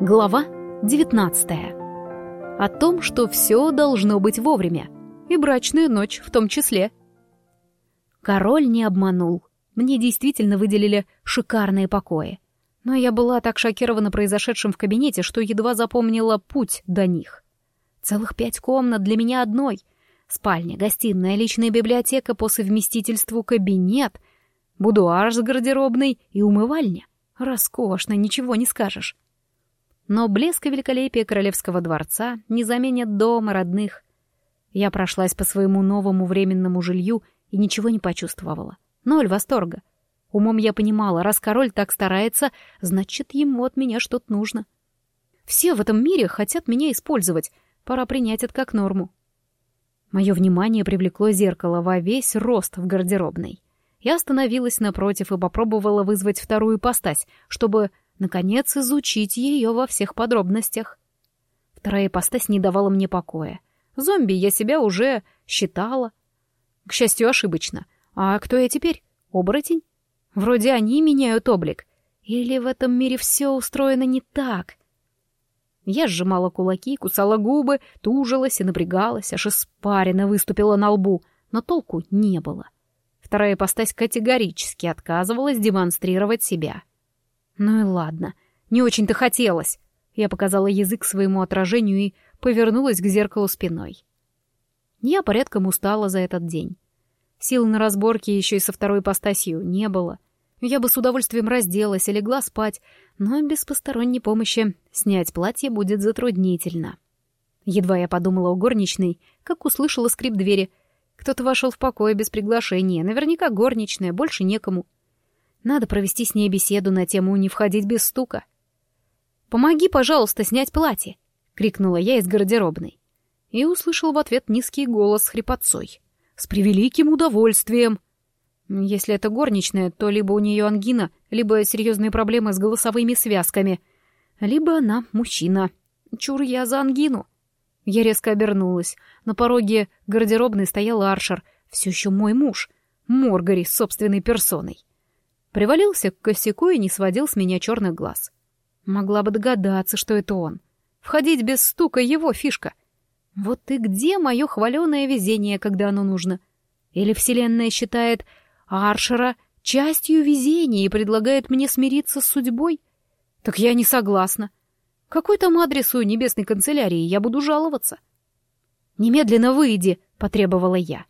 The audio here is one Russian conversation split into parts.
Глава 19. О том, что все должно быть вовремя. И брачную ночь в том числе. Король не обманул. Мне действительно выделили шикарные покои. Но я была так шокирована произошедшим в кабинете, что едва запомнила путь до них. Целых пять комнат для меня одной. Спальня, гостиная, личная библиотека по совместительству кабинет, будуар с гардеробной и умывальня. Роскошно, ничего не скажешь. Но блеск и великолепие королевского дворца не заменят дома родных. Я прошлась по своему новому временному жилью и ничего не почувствовала. Ноль восторга. Умом я понимала, раз король так старается, значит, ему от меня что-то нужно. Все в этом мире хотят меня использовать, пора принять это как норму. Мое внимание привлекло зеркало во весь рост в гардеробной. Я остановилась напротив и попробовала вызвать вторую ипостась, чтобы наконец, изучить ее во всех подробностях. Вторая ипостась не давала мне покоя. Зомби я себя уже считала. К счастью, ошибочно. А кто я теперь? Оборотень? Вроде они меняют облик. Или в этом мире все устроено не так? Я сжимала кулаки, кусала губы, тужилась и напрягалась, аж испарина выступила на лбу, но толку не было. Вторая ипостась категорически отказывалась демонстрировать себя. Ну и ладно, не очень-то хотелось. Я показала язык своему отражению и повернулась к зеркалу спиной. Я порядком устала за этот день. Сил на разборке еще и со второй постасью не было. Я бы с удовольствием разделась и легла спать, но без посторонней помощи снять платье будет затруднительно. Едва я подумала о горничной, как услышала скрип двери. Кто-то вошел в покой без приглашения, наверняка горничная, больше некому. Надо провести с ней беседу на тему «не входить без стука». «Помоги, пожалуйста, снять платье!» — крикнула я из гардеробной. И услышал в ответ низкий голос с хрипотцой. «С превеликим удовольствием!» Если это горничная, то либо у нее ангина, либо серьезные проблемы с голосовыми связками, либо она мужчина. Чур я за ангину. Я резко обернулась. На пороге гардеробной стоял Аршер, все еще мой муж, Моргари собственной персоной. Привалился к косяку и не сводил с меня черных глаз. Могла бы догадаться, что это он. Входить без стука — его фишка. Вот и где мое хваленое везение, когда оно нужно? Или Вселенная считает Аршера частью везения и предлагает мне смириться с судьбой? Так я не согласна. Какой там адрес у небесной канцелярии, я буду жаловаться. «Немедленно выйди», — потребовала я.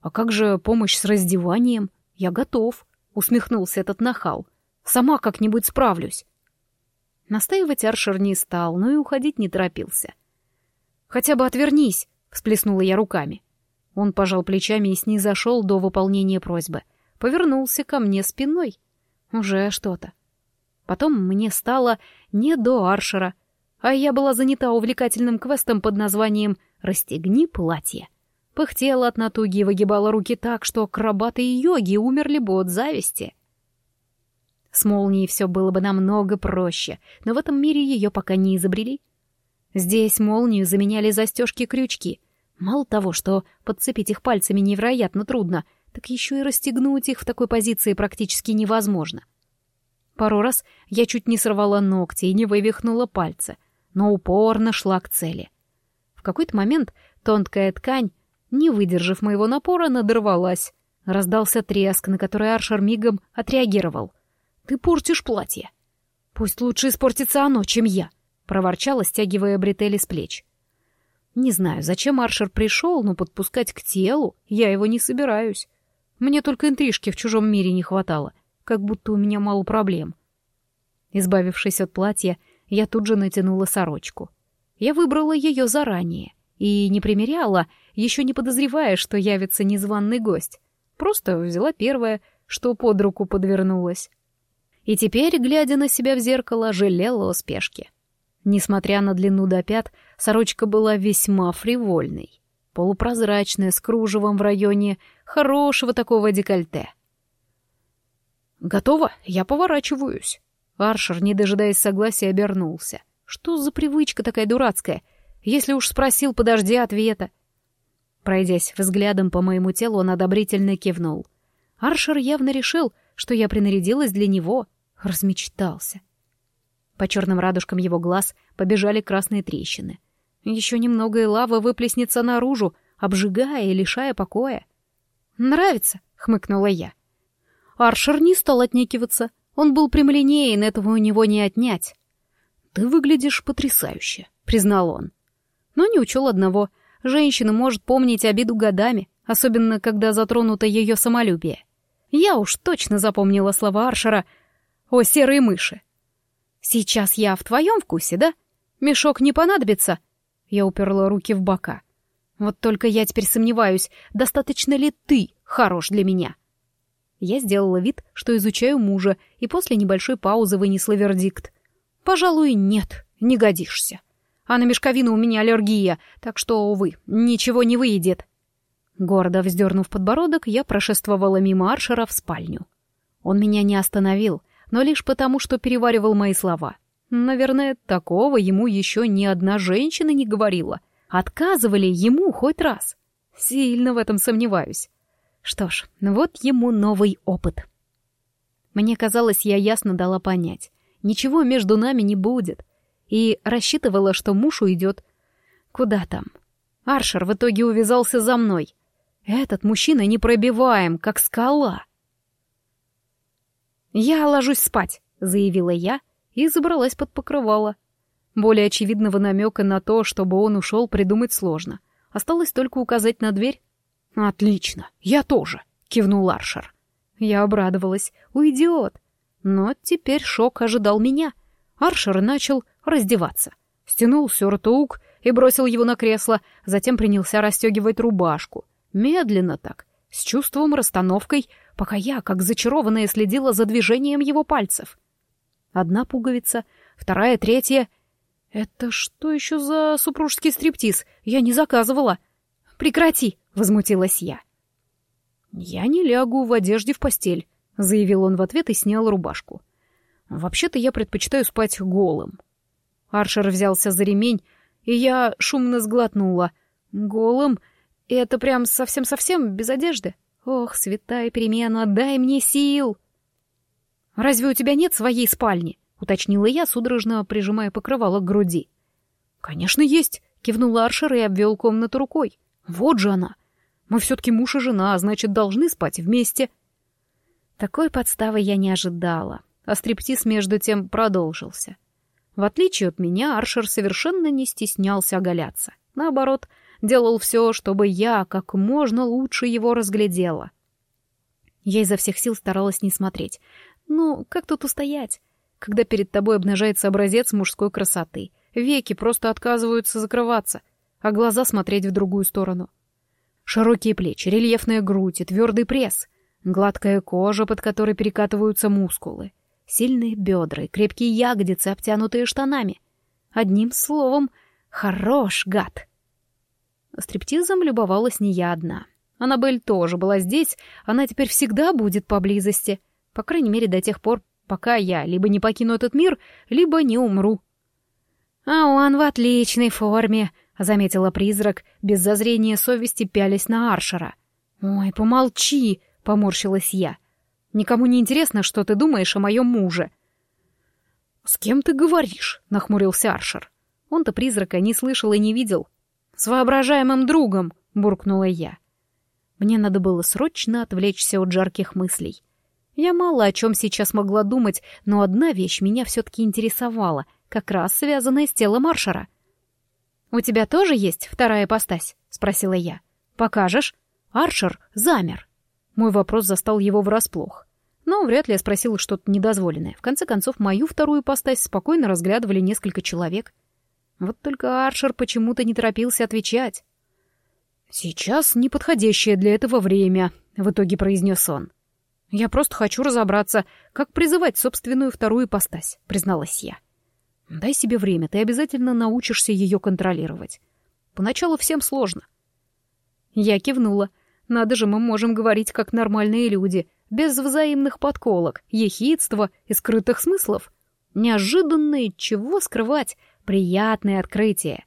«А как же помощь с раздеванием? Я готов». — усмехнулся этот нахал. «Сама как-нибудь справлюсь». Настаивать Аршер не стал, но и уходить не торопился. «Хотя бы отвернись!» — всплеснула я руками. Он пожал плечами и снизошел до выполнения просьбы. Повернулся ко мне спиной. Уже что-то. Потом мне стало не до Аршера, а я была занята увлекательным квестом под названием «Расстегни платье». Пыхтела от натуги и выгибала руки так, что акробаты и йоги умерли бы от зависти. С молнией все было бы намного проще, но в этом мире ее пока не изобрели. Здесь молнию заменяли застежки-крючки. Мало того, что подцепить их пальцами невероятно трудно, так еще и расстегнуть их в такой позиции практически невозможно. Пару раз я чуть не сорвала ногти и не вывихнула пальцы, но упорно шла к цели. В какой-то момент тонкая ткань не выдержав моего напора, надорвалась. Раздался треск, на который Аршер мигом отреагировал. «Ты портишь платье!» «Пусть лучше испортится оно, чем я!» — проворчала, стягивая бретели с плеч. Не знаю, зачем Аршер пришел, но подпускать к телу я его не собираюсь. Мне только интрижки в чужом мире не хватало, как будто у меня мало проблем. Избавившись от платья, я тут же натянула сорочку. Я выбрала ее заранее и не примеряла, еще не подозревая, что явится незваный гость. Просто взяла первое, что под руку подвернулось. И теперь, глядя на себя в зеркало, жалела о спешке. Несмотря на длину до пят, сорочка была весьма фривольной. Полупрозрачная, с кружевом в районе хорошего такого декольте. «Готово, я поворачиваюсь». Аршер, не дожидаясь согласия, обернулся. «Что за привычка такая дурацкая? Если уж спросил, подожди ответа». Пройдясь взглядом по моему телу, он одобрительно кивнул. Аршер явно решил, что я принарядилась для него. Размечтался. По черным радужкам его глаз побежали красные трещины. Еще немного и лава выплеснется наружу, обжигая и лишая покоя. «Нравится?» — хмыкнула я. Аршер не стал отнекиваться. Он был прямолинеен, этого у него не отнять. «Ты выглядишь потрясающе», — признал он. Но не учел одного. Женщина может помнить обиду годами, особенно когда затронуто ее самолюбие. Я уж точно запомнила слова Аршера о серой мыши. «Сейчас я в твоем вкусе, да? Мешок не понадобится?» Я уперла руки в бока. «Вот только я теперь сомневаюсь, достаточно ли ты хорош для меня?» Я сделала вид, что изучаю мужа, и после небольшой паузы вынесла вердикт. «Пожалуй, нет, не годишься. А на мешковину у меня аллергия, так что, увы, ничего не выйдет». Гордо вздернув подбородок, я прошествовала мимо Аршера в спальню. Он меня не остановил, но лишь потому, что переваривал мои слова. Наверное, такого ему еще ни одна женщина не говорила. Отказывали ему хоть раз. Сильно в этом сомневаюсь. Что ж, вот ему новый опыт. Мне казалось, я ясно дала понять. Ничего между нами не будет. И рассчитывала, что муж уйдет. Куда там? Аршер в итоге увязался за мной. Этот мужчина непробиваем, как скала. «Я ложусь спать», — заявила я и забралась под покрывало. Более очевидного намека на то, чтобы он ушел, придумать сложно. Осталось только указать на дверь. «Отлично, я тоже», — кивнул Аршер. Я обрадовалась. «Уйдет». Но теперь шок ожидал меня. Аршер начал раздеваться. Стянул сюртук и бросил его на кресло, затем принялся расстегивать рубашку. Медленно так, с чувством расстановкой, пока я, как зачарованная, следила за движением его пальцев. Одна пуговица, вторая, третья. Это что еще за супружеский стриптиз? Я не заказывала. Прекрати, возмутилась я. Я не лягу в одежде в постель, заявил он в ответ и снял рубашку. Вообще-то я предпочитаю спать голым. Аршер взялся за ремень, и я шумно сглотнула. Голым? И это прям совсем-совсем без одежды? Ох, святая перемена, дай мне сил! «Разве у тебя нет своей спальни?» — уточнила я, судорожно прижимая покрывало к груди. «Конечно, есть», — кивнула Аршер и обвел комнату рукой. «Вот же она! Мы все-таки муж и жена, а значит, должны спать вместе». Такой подставы я не ожидала, а стриптиз между тем продолжился. В отличие от меня, Аршер совершенно не стеснялся оголяться. Наоборот, делал все, чтобы я как можно лучше его разглядела. Я изо всех сил старалась не смотреть. Ну, как тут устоять, когда перед тобой обнажается образец мужской красоты? Веки просто отказываются закрываться, а глаза смотреть в другую сторону. Широкие плечи, рельефная грудь и твердый пресс, гладкая кожа, под которой перекатываются мускулы, сильные бедра и крепкие ягодицы, обтянутые штанами. Одним словом, хорош гад. Стриптизом любовалась не я одна. Аннабель тоже была здесь, она теперь всегда будет поблизости. По крайней мере, до тех пор, пока я либо не покину этот мир, либо не умру. «А он в отличной форме», — заметила призрак, без зазрения совести пялясь на Аршера. «Ой, помолчи», — поморщилась я. «Никому не интересно, что ты думаешь о моем муже». «С кем ты говоришь?» — нахмурился Аршер. Он-то призрака не слышал и не видел, «С воображаемым другом!» — буркнула я. Мне надо было срочно отвлечься от жарких мыслей. Я мало о чем сейчас могла думать, но одна вещь меня все-таки интересовала, как раз связанная с телом Маршера. «У тебя тоже есть вторая ипостась?» — спросила я. «Покажешь?» Аршер замер. Мой вопрос застал его врасплох. Но вряд ли я спросила что-то недозволенное. В конце концов, мою вторую ипостась спокойно разглядывали несколько человек. Вот только Аршер почему-то не торопился отвечать. «Сейчас неподходящее для этого время», — в итоге произнес он. «Я просто хочу разобраться, как призывать собственную вторую ипостась», — призналась я. «Дай себе время, ты обязательно научишься ее контролировать. Поначалу всем сложно». Я кивнула. «Надо же, мы можем говорить как нормальные люди, без взаимных подколок, ехидства и скрытых смыслов. Неожиданно чего скрывать, Приятное открытие.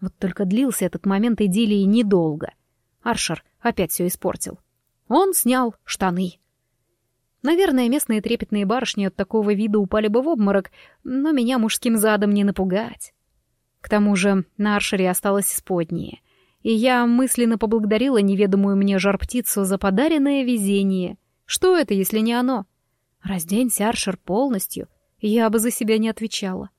Вот только длился этот момент идиллии недолго. Аршер опять все испортил. Он снял штаны. Наверное, местные трепетные барышни от такого вида упали бы в обморок, но меня мужским задом не напугать. К тому же на аршере осталось исподнее, и я мысленно поблагодарила неведомую мне жар-птицу за подаренное везение. Что это, если не оно? Разденься аршер полностью, я бы за себя не отвечала.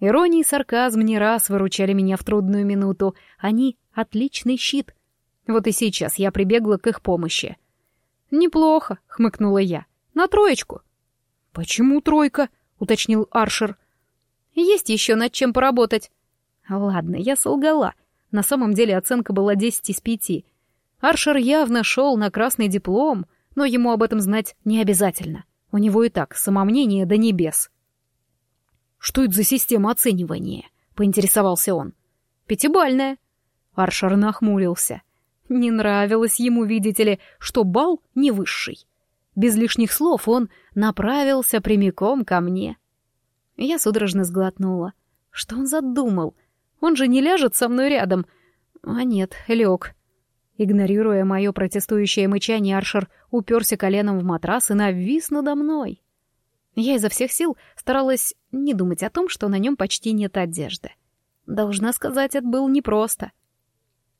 Ирония и сарказм не раз выручали меня в трудную минуту. Они — отличный щит. Вот и сейчас я прибегла к их помощи — «Неплохо», — хмыкнула я. «На троечку». «Почему тройка?» — уточнил Аршер. «Есть еще над чем поработать». Ладно, я солгала. На самом деле оценка была 10 из 5. Аршер явно шел на красный диплом, но ему об этом знать не обязательно. У него и так самомнение до небес. «Что это за система оценивания?» — поинтересовался он. «Пятибальная». Аршер нахмурился. Не нравилось ему, видите ли, что бал не высший. Без лишних слов он направился прямиком ко мне. Я судорожно сглотнула. Что он задумал? Он же не ляжет со мной рядом. А нет, лег. Игнорируя мое протестующее мычание, Аршер уперся коленом в матрас и навис надо мной. Я изо всех сил старалась не думать о том, что на нем почти нет одежды. Должна сказать, это было непросто.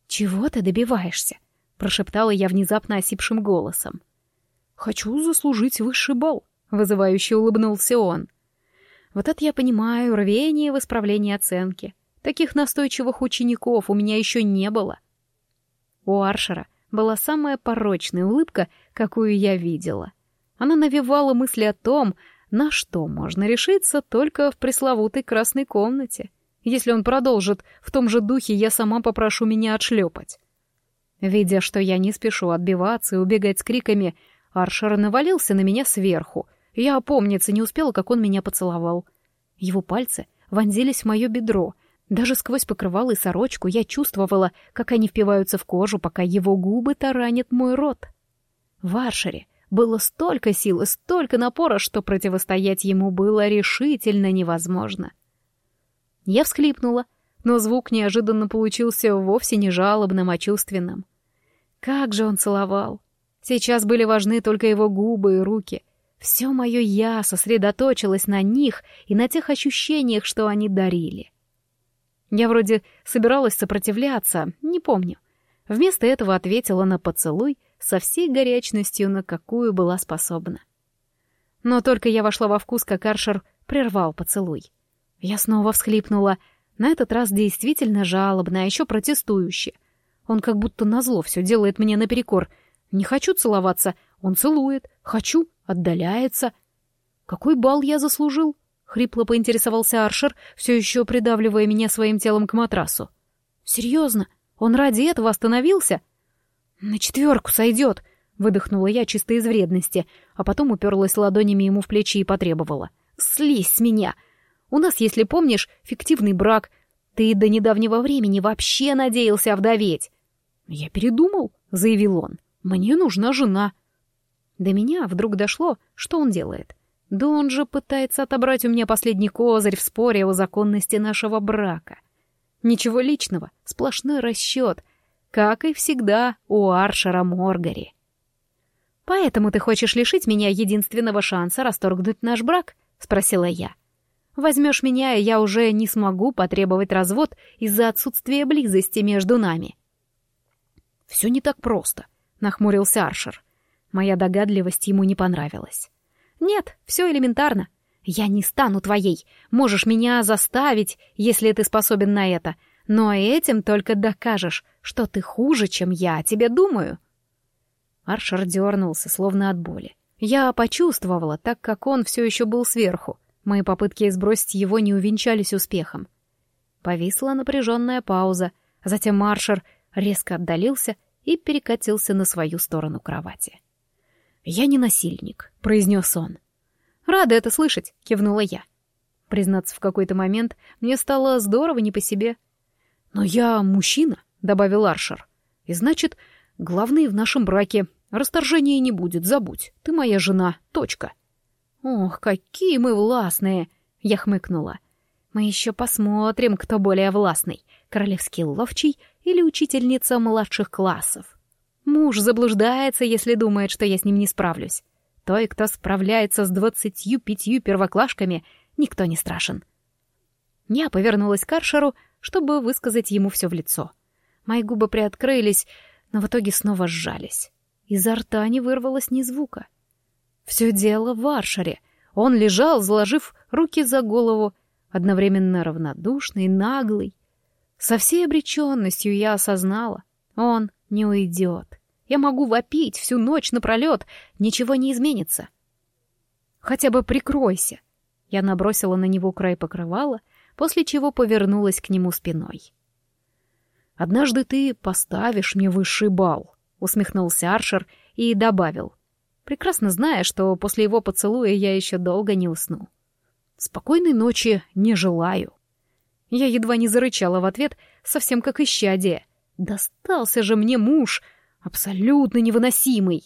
«Чего ты добиваешься?» — прошептала я внезапно осипшим голосом. «Хочу заслужить высший балл», — вызывающе улыбнулся он. «Вот это я понимаю, рвение в исправлении оценки. Таких настойчивых учеников у меня еще не было». У Аршера была самая порочная улыбка, какую я видела. Она навевала мысли о том, на что можно решиться только в пресловутой красной комнате — если он продолжит в том же духе, я сама попрошу меня отшлепать. Видя, что я не спешу отбиваться и убегать с криками, Аршер навалился на меня сверху. Я опомниться не успела, как он меня поцеловал. Его пальцы вонзились в мое бедро. Даже сквозь покрывало и сорочку я чувствовала, как они впиваются в кожу, пока его губы таранят мой рот. В Аршере было столько сил и столько напора, что противостоять ему было решительно невозможно. Я всхлипнула, но звук неожиданно получился вовсе не жалобным, а чувственным. Как же он целовал! Сейчас были важны только его губы и руки. Все мое «я» сосредоточилось на них и на тех ощущениях, что они дарили. Я вроде собиралась сопротивляться, не помню. Вместо этого ответила на поцелуй со всей горячностью, на какую была способна. Но только я вошла во вкус, как Аршер прервал поцелуй. Я снова всхлипнула. На этот раз действительно жалобно, а еще протестующе. Он как будто назло все делает мне наперекор. Не хочу целоваться, он целует. Хочу, отдаляется. Какой бал я заслужил? Хрипло поинтересовался Аршер, все еще придавливая меня своим телом к матрасу. Серьезно? Он ради этого остановился? На четверку сойдет, выдохнула я чисто из вредности, а потом уперлась ладонями ему в плечи и потребовала. «Слезь с меня! У нас, если помнишь, фиктивный брак. Ты до недавнего времени вообще надеялся овдоветь. Я передумал, заявил он. Мне нужна жена. До меня вдруг дошло, что он делает. Да он же пытается отобрать у меня последний козырь в споре о законности нашего брака. Ничего личного, сплошной расчет, как и всегда у Аршера Моргари. «Поэтому ты хочешь лишить меня единственного шанса расторгнуть наш брак?» — спросила я. Возьмешь меня, и я уже не смогу потребовать развод из-за отсутствия близости между нами. Все не так просто, нахмурился Аршер. Моя догадливость ему не понравилась. Нет, все элементарно. Я не стану твоей. Можешь меня заставить, если ты способен на это. Но этим только докажешь, что ты хуже, чем я о тебе думаю. Аршер дернулся, словно от боли. Я почувствовала, так как он все еще был сверху. Мои попытки сбросить его не увенчались успехом. Повисла напряженная пауза, затем маршер резко отдалился и перекатился на свою сторону кровати. «Я не насильник», — произнес он. «Рада это слышать», — кивнула я. Признаться, в какой-то момент мне стало здорово не по себе. «Но я мужчина», — добавил Аршер. «И значит, главный в нашем браке. Расторжения не будет, забудь. Ты моя жена. Точка». «Ох, какие мы властные!» — я хмыкнула. «Мы еще посмотрим, кто более властный, королевский ловчий или учительница младших классов. Муж заблуждается, если думает, что я с ним не справлюсь. той, кто справляется с двадцатью пятью первоклашками, никто не страшен. Я повернулась к Аршеру, чтобы высказать ему все в лицо. Мои губы приоткрылись, но в итоге снова сжались. Изо рта не вырвалось ни звука. Все дело в Аршере. Он лежал, заложив руки за голову, одновременно равнодушный, наглый. Со всей обреченностью я осознала, он не уйдет. Я могу вопить всю ночь напролет, ничего не изменится. Хотя бы прикройся. Я набросила на него край покрывала, после чего повернулась к нему спиной. «Однажды ты поставишь мне высший бал», — усмехнулся Аршер и добавил, прекрасно зная, что после его поцелуя я еще долго не усну. «Спокойной ночи не желаю». Я едва не зарычала в ответ, совсем как исчадие. «Достался же мне муж!» Абсолютно невыносимый.